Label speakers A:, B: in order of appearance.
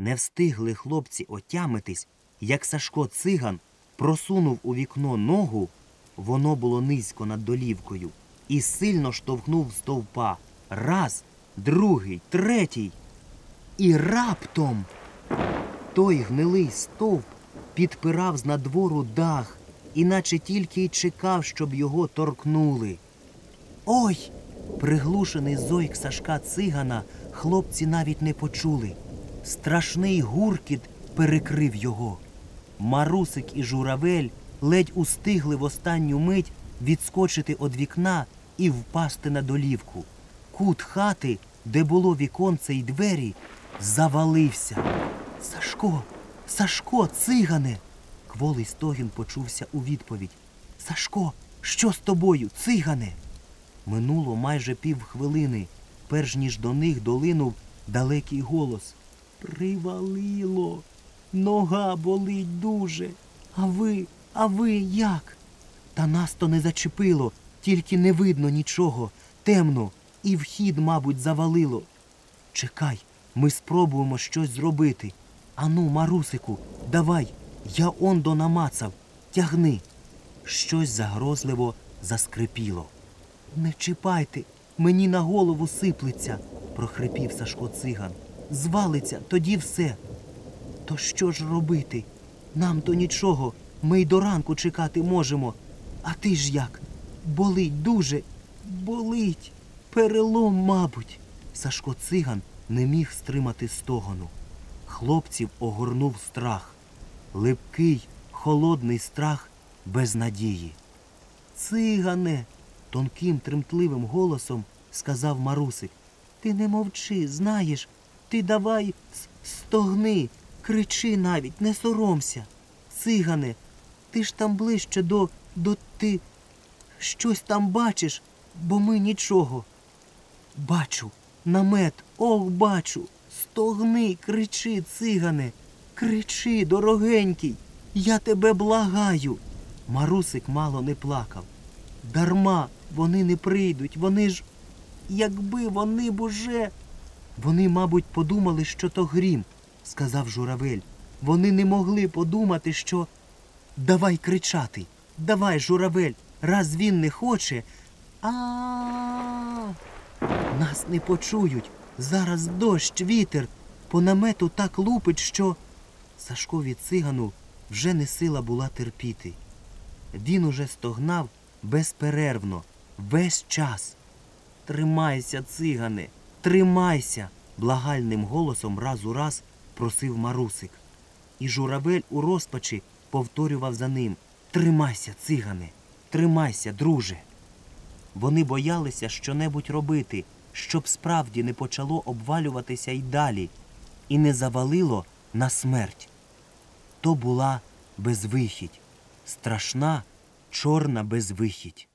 A: Не встигли хлопці отямитись, як Сашко циган просунув у вікно ногу, воно було низько над долівкою, і сильно штовхнув стовпа. Раз, другий, третій. І раптом той гнилий стовп підпирав з надвору дах, іначе тільки й чекав, щоб його торкнули. Ой! Приглушений зойк Сашка цигана хлопці навіть не почули. Страшний гуркіт перекрив його. Марусик і журавель ледь устигли в останню мить відскочити від вікна і впасти на долівку. Кут хати, де було віконце й двері, завалився. Сашко, Сашко, цигане. Кволий стогін почувся у відповідь. Сашко, що з тобою, цигане? Минуло майже півхвилини, перш ніж до них долинув далекий голос. Привалило. Нога болить дуже. А ви, а ви як? Та нас то не зачепило, тільки не видно нічого. Темно, і вхід, мабуть, завалило. Чекай, ми спробуємо щось зробити. Ану, Марусику, давай, я ондо намацав, тягни. Щось загрозливо заскрипіло. Не чіпайте, мені на голову сиплеться, прохрипів Сашко циган. Звалиться, тоді все. То що ж робити? Нам то нічого, ми й до ранку чекати можемо. А ти ж як? Болить дуже, болить. Перелом, мабуть. Сашко циган не міг стримати стогону. Хлопців огорнув страх. Липкий, холодний страх без надії. Цигане, тонким тремтливим голосом сказав Марусик. Ти не мовчи, знаєш, ти давай стогни, кричи навіть, не соромся. Цигане, ти ж там ближче до, до ти щось там бачиш, бо ми нічого. Бачу, намет, ох, бачу. Стогни, кричи, цигане, кричи, дорогенький, я тебе благаю. Марусик мало не плакав. Дарма вони не прийдуть, вони ж. Якби вони б уже. Вони, мабуть, подумали, що то грім, сказав журавель. Вони не могли подумати, що. Давай кричати, давай, журавель, раз він не хоче. А. Нас не почують. Зараз дощ, вітер. По намету так лупить, що. Сашкові цигану вже не сила була терпіти. Він уже стогнав безперервно, весь час. Тримайся, цигане, тримайся, благальним голосом раз у раз просив Марусик. І журавель у розпачі повторював за ним Тримайся, цигане, тримайся, друже. Вони боялися щонебудь робити, щоб справді не почало обвалюватися й далі, і не завалило на смерть. То була безвихідь, страшна чорна безвихідь.